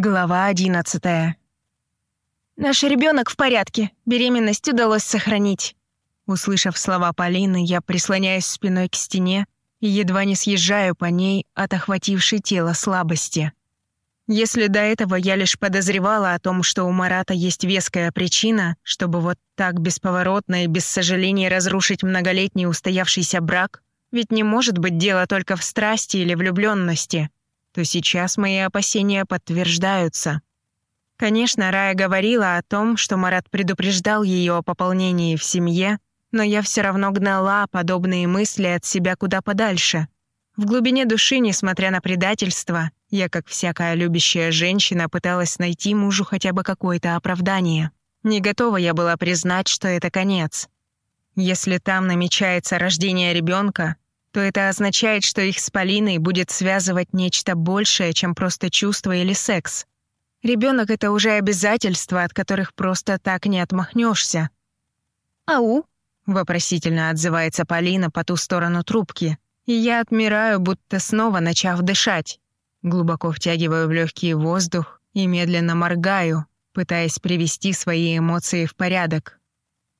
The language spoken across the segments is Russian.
Глава одиннадцатая. «Наш ребенок в порядке. Беременность удалось сохранить». Услышав слова Полины, я прислоняюсь спиной к стене и едва не съезжаю по ней от охватившей тело слабости. Если до этого я лишь подозревала о том, что у Марата есть веская причина, чтобы вот так бесповоротно и без сожалений разрушить многолетний устоявшийся брак, ведь не может быть дело только в страсти или влюбленности то сейчас мои опасения подтверждаются. Конечно, Рая говорила о том, что Марат предупреждал ее о пополнении в семье, но я все равно гнала подобные мысли от себя куда подальше. В глубине души, несмотря на предательство, я, как всякая любящая женщина, пыталась найти мужу хотя бы какое-то оправдание. Не готова я была признать, что это конец. Если там намечается рождение ребенка, то это означает, что их с Полиной будет связывать нечто большее, чем просто чувство или секс. Ребенок это уже обязательства, от которых просто так не отмахнешься. «Ау?» — вопросительно отзывается Полина по ту сторону трубки, и я отмираю, будто снова начав дышать. Глубоко втягиваю в легкий воздух и медленно моргаю, пытаясь привести свои эмоции в порядок.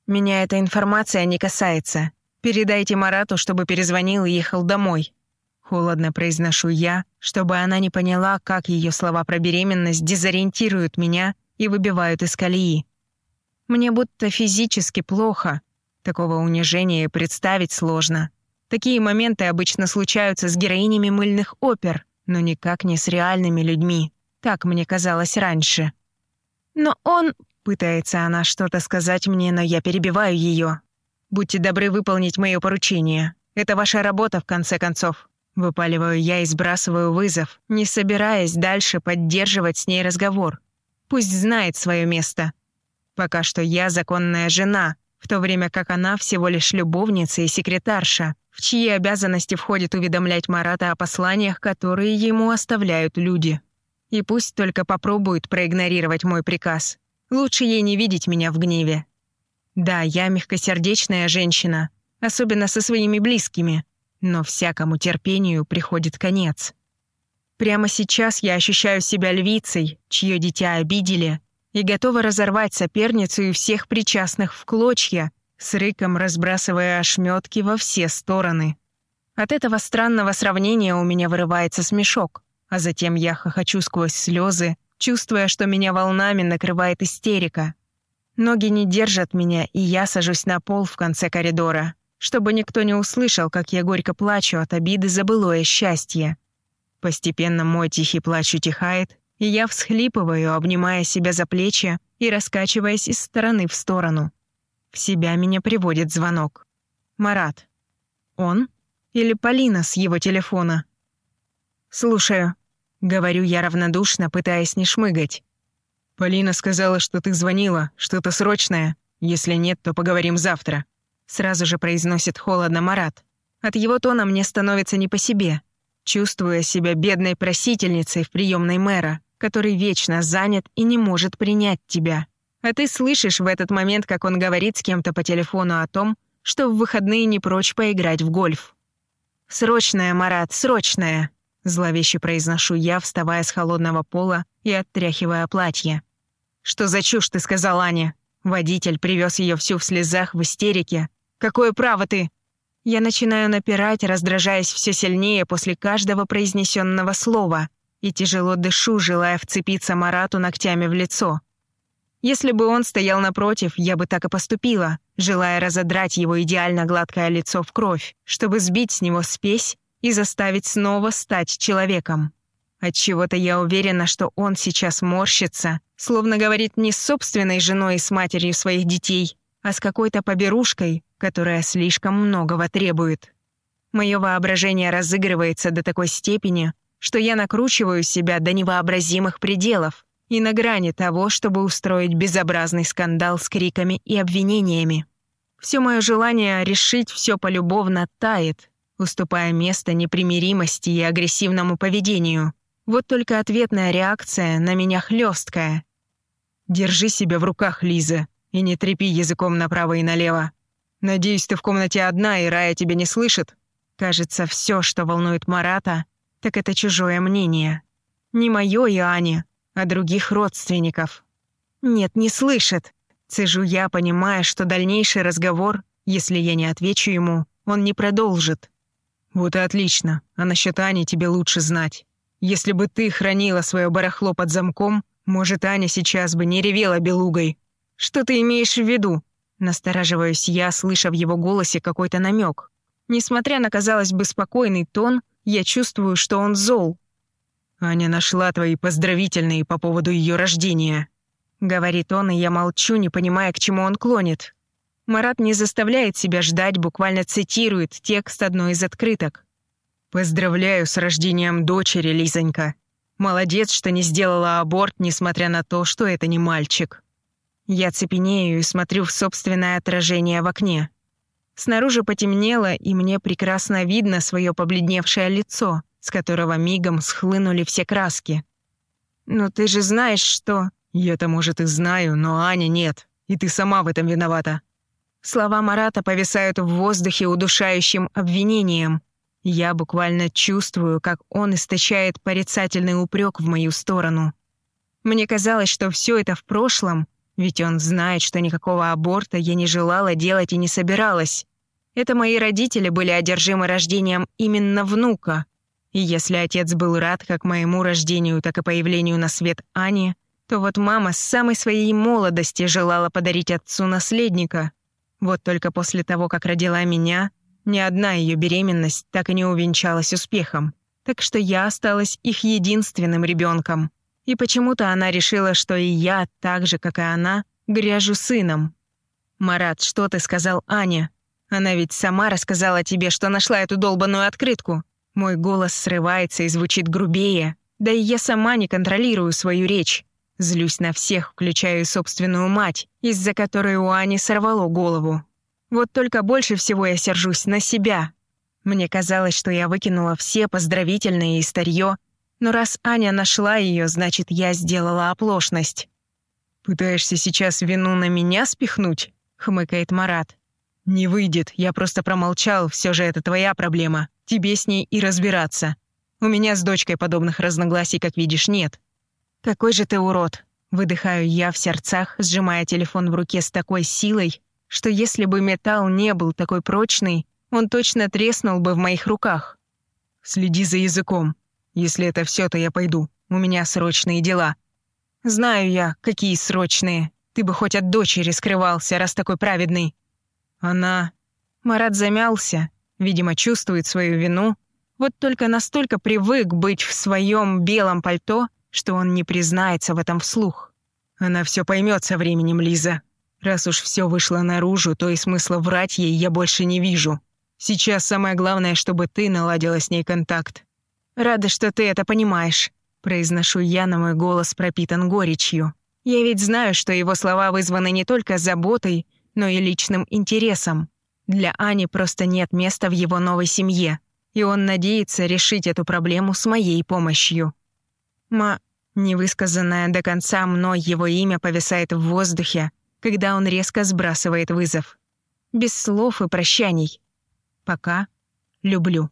Меня эта информация не касается, Передайте Марату, чтобы перезвонил и ехал домой. Холодно произношу я, чтобы она не поняла, как ее слова про беременность дезориентируют меня и выбивают из колеи. Мне будто физически плохо. Такого унижения представить сложно. Такие моменты обычно случаются с героинями мыльных опер, но никак не с реальными людьми. Так мне казалось раньше. Но он... Пытается она что-то сказать мне, но я перебиваю ее. Будьте добры выполнить мое поручение. Это ваша работа, в конце концов». Выпаливаю я и сбрасываю вызов, не собираясь дальше поддерживать с ней разговор. Пусть знает свое место. Пока что я законная жена, в то время как она всего лишь любовница и секретарша, в чьи обязанности входит уведомлять Марата о посланиях, которые ему оставляют люди. И пусть только попробует проигнорировать мой приказ. Лучше ей не видеть меня в гневе. Да, я мягкосердечная женщина, особенно со своими близкими, но всякому терпению приходит конец. Прямо сейчас я ощущаю себя львицей, чье дитя обидели, и готова разорвать соперницу и всех причастных в клочья, с рыком разбрасывая ошметки во все стороны. От этого странного сравнения у меня вырывается смешок, а затем я хохочу сквозь слезы, чувствуя, что меня волнами накрывает истерика. Ноги не держат меня, и я сажусь на пол в конце коридора, чтобы никто не услышал, как я горько плачу от обиды за былое счастье. Постепенно мой тихий плач утихает, и я всхлипываю, обнимая себя за плечи и раскачиваясь из стороны в сторону. В себя меня приводит звонок. Марат. Он? Или Полина с его телефона? «Слушаю», — говорю я равнодушно, пытаясь не шмыгать. «Полина сказала, что ты звонила, что-то срочное. Если нет, то поговорим завтра», — сразу же произносит холодно Марат. От его тона мне становится не по себе. Чувствуя себя бедной просительницей в приемной мэра, который вечно занят и не может принять тебя. А ты слышишь в этот момент, как он говорит с кем-то по телефону о том, что в выходные не прочь поиграть в гольф. «Срочное, Марат, срочное!» Зловеще произношу я, вставая с холодного пола и оттряхивая платье. «Что за чушь ты сказал Ане?» Водитель привез ее всю в слезах, в истерике. «Какое право ты?» Я начинаю напирать, раздражаясь все сильнее после каждого произнесенного слова и тяжело дышу, желая вцепиться Марату ногтями в лицо. Если бы он стоял напротив, я бы так и поступила, желая разодрать его идеально гладкое лицо в кровь, чтобы сбить с него спесь и заставить снова стать человеком. Отчего-то я уверена, что он сейчас морщится, словно говорит не с собственной женой и с матерью своих детей, а с какой-то поберушкой, которая слишком многого требует. Мое воображение разыгрывается до такой степени, что я накручиваю себя до невообразимых пределов и на грани того, чтобы устроить безобразный скандал с криками и обвинениями. Все мое желание решить все полюбовно тает, уступая место непримиримости и агрессивному поведению. Вот только ответная реакция на меня хлесткая. Держи себя в руках, Лиза, и не трепи языком направо и налево. Надеюсь, ты в комнате одна, и Рая тебя не слышит. Кажется, все, что волнует Марата, так это чужое мнение. Не мое и Ани, а других родственников. Нет, не слышит. Цежу я, понимая, что дальнейший разговор, если я не отвечу ему, он не продолжит. Вот и отлично, а насчет Ани тебе лучше знать. Если бы ты хранила свое барахло под замком, может, Аня сейчас бы не ревела белугой. Что ты имеешь в виду? Настораживаюсь я, слыша в его голосе какой-то намек. Несмотря на, казалось бы, спокойный тон, я чувствую, что он зол. «Аня нашла твои поздравительные по поводу ее рождения», — говорит он, и я молчу, не понимая, к чему он клонит. Марат не заставляет себя ждать, буквально цитирует текст одной из открыток. «Поздравляю с рождением дочери, Лизонька. Молодец, что не сделала аборт, несмотря на то, что это не мальчик». Я цепенею и смотрю в собственное отражение в окне. Снаружи потемнело, и мне прекрасно видно свое побледневшее лицо, с которого мигом схлынули все краски. «Но ты же знаешь, что...» «Я-то, может, и знаю, но Аня нет, и ты сама в этом виновата». Слова Марата повисают в воздухе удушающим обвинением. Я буквально чувствую, как он источает порицательный упрек в мою сторону. Мне казалось, что все это в прошлом, ведь он знает, что никакого аборта я не желала делать и не собиралась. Это мои родители были одержимы рождением именно внука. И если отец был рад как моему рождению, так и появлению на свет Ани, то вот мама с самой своей молодости желала подарить отцу наследника. Вот только после того, как родила меня, ни одна ее беременность так и не увенчалась успехом. Так что я осталась их единственным ребенком. И почему-то она решила, что и я, так же, как и она, гряжу сыном. «Марат, что ты сказал Ане? Она ведь сама рассказала тебе, что нашла эту долбанную открытку. Мой голос срывается и звучит грубее. Да и я сама не контролирую свою речь. Злюсь на всех, включая собственную мать, из-за которой у Ани сорвало голову. Вот только больше всего я сержусь на себя. Мне казалось, что я выкинула все поздравительные и старье, но раз Аня нашла ее, значит, я сделала оплошность. «Пытаешься сейчас вину на меня спихнуть?» — хмыкает Марат. «Не выйдет, я просто промолчал, все же это твоя проблема. Тебе с ней и разбираться. У меня с дочкой подобных разногласий, как видишь, нет». «Какой же ты урод!» — выдыхаю я в сердцах, сжимая телефон в руке с такой силой, что если бы металл не был такой прочный, он точно треснул бы в моих руках. «Следи за языком», если это все, то я пойду. У меня срочные дела». «Знаю я, какие срочные. Ты бы хоть от дочери скрывался, раз такой праведный». «Она...» Марат замялся, видимо, чувствует свою вину, вот только настолько привык быть в своем белом пальто, что он не признается в этом вслух. Она все поймет со временем, Лиза. Раз уж все вышло наружу, то и смысла врать ей я больше не вижу. Сейчас самое главное, чтобы ты наладила с ней контакт. «Рада, что ты это понимаешь», — произношу я, но мой голос пропитан горечью. Я ведь знаю, что его слова вызваны не только заботой, но и личным интересом. Для Ани просто нет места в его новой семье, и он надеется решить эту проблему с моей помощью. Ма... Невысказанное до конца мной его имя повисает в воздухе, когда он резко сбрасывает вызов. Без слов и прощаний. Пока люблю.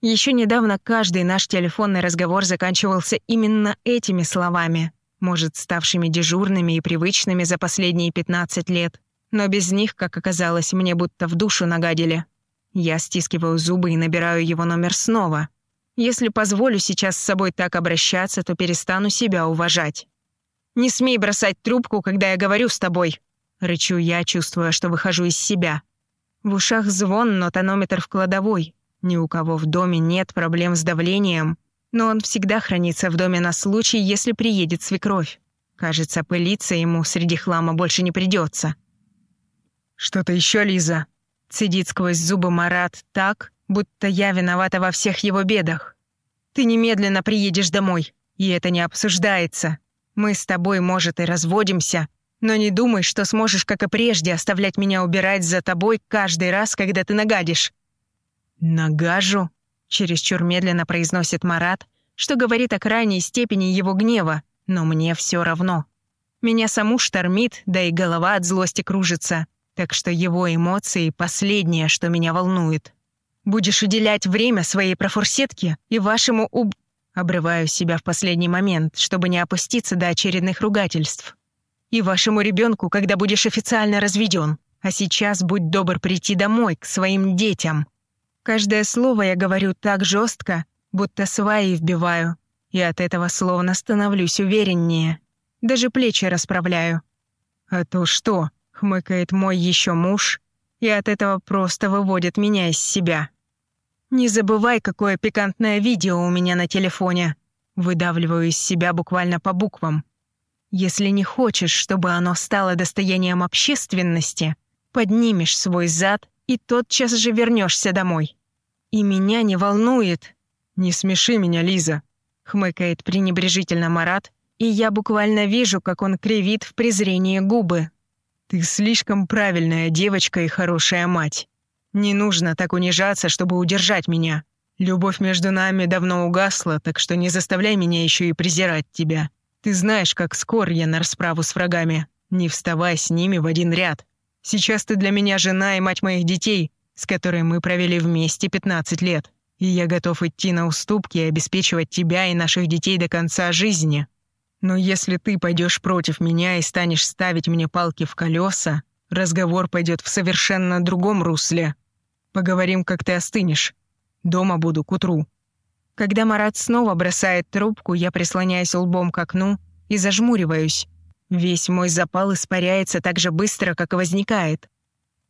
Еще недавно каждый наш телефонный разговор заканчивался именно этими словами, может, ставшими дежурными и привычными за последние 15 лет. Но без них, как оказалось, мне будто в душу нагадили. Я стискиваю зубы и набираю его номер снова. Если позволю сейчас с собой так обращаться, то перестану себя уважать. «Не смей бросать трубку, когда я говорю с тобой!» Рычу я, чувствуя, что выхожу из себя. В ушах звон, но тонометр в кладовой. Ни у кого в доме нет проблем с давлением, но он всегда хранится в доме на случай, если приедет свекровь. Кажется, пылиться ему среди хлама больше не придется. «Что-то еще, Лиза?» Цедит сквозь зубы Марат так, будто я виновата во всех его бедах. «Ты немедленно приедешь домой, и это не обсуждается. Мы с тобой, может, и разводимся, но не думай, что сможешь, как и прежде, оставлять меня убирать за тобой каждый раз, когда ты нагадишь. «Нагажу», — чересчур медленно произносит Марат, что говорит о крайней степени его гнева, но мне все равно. Меня саму штормит, да и голова от злости кружится, так что его эмоции — последнее, что меня волнует. Будешь уделять время своей профурсетке и вашему уб... Обрываю себя в последний момент, чтобы не опуститься до очередных ругательств. «И вашему ребенку, когда будешь официально разведен. А сейчас будь добр прийти домой, к своим детям». Каждое слово я говорю так жестко, будто сваи вбиваю, и от этого словно становлюсь увереннее. Даже плечи расправляю. «А то что?» — хмыкает мой еще муж, и от этого просто выводит меня из себя. «Не забывай, какое пикантное видео у меня на телефоне». Выдавливаю из себя буквально по буквам. «Если не хочешь, чтобы оно стало достоянием общественности, поднимешь свой зад и тотчас же вернешься домой. И меня не волнует...» «Не смеши меня, Лиза», — хмыкает пренебрежительно Марат, и я буквально вижу, как он кривит в презрении губы. «Ты слишком правильная девочка и хорошая мать. Не нужно так унижаться, чтобы удержать меня. Любовь между нами давно угасла, так что не заставляй меня еще и презирать тебя. Ты знаешь, как скор я на расправу с врагами. Не вставай с ними в один ряд. Сейчас ты для меня жена и мать моих детей, с которой мы провели вместе 15 лет. И я готов идти на уступки и обеспечивать тебя и наших детей до конца жизни. Но если ты пойдешь против меня и станешь ставить мне палки в колеса, разговор пойдет в совершенно другом русле. Поговорим, как ты остынешь. Дома буду к утру». Когда Марат снова бросает трубку, я прислоняюсь лбом к окну и зажмуриваюсь. Весь мой запал испаряется так же быстро, как и возникает.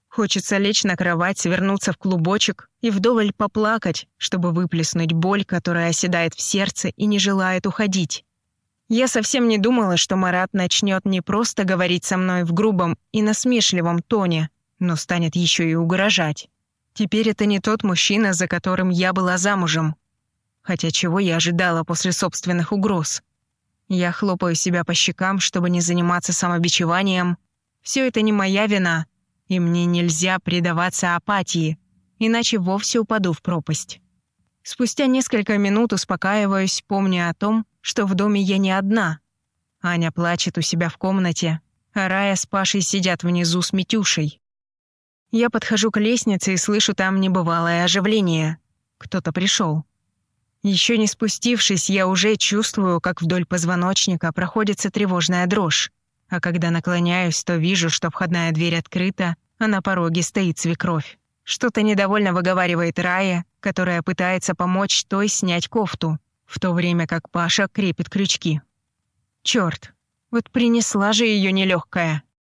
Хочется лечь на кровать, свернуться в клубочек и вдоволь поплакать, чтобы выплеснуть боль, которая оседает в сердце и не желает уходить. Я совсем не думала, что Марат начнет не просто говорить со мной в грубом и насмешливом тоне, но станет еще и угрожать. Теперь это не тот мужчина, за которым я была замужем. Хотя чего я ожидала после собственных угроз? Я хлопаю себя по щекам, чтобы не заниматься самобичеванием. Все это не моя вина, и мне нельзя предаваться апатии, иначе вовсе упаду в пропасть. Спустя несколько минут успокаиваюсь, помня о том, что в доме я не одна. Аня плачет у себя в комнате, а Рая с Пашей сидят внизу с Митюшей. Я подхожу к лестнице и слышу там небывалое оживление. Кто-то пришел. Еще не спустившись, я уже чувствую, как вдоль позвоночника проходится тревожная дрожь. А когда наклоняюсь, то вижу, что входная дверь открыта, а на пороге стоит свекровь. Что-то недовольно выговаривает Рая, которая пытается помочь той снять кофту, в то время как Паша крепит крючки. Черт, вот принесла же ее нелегкая.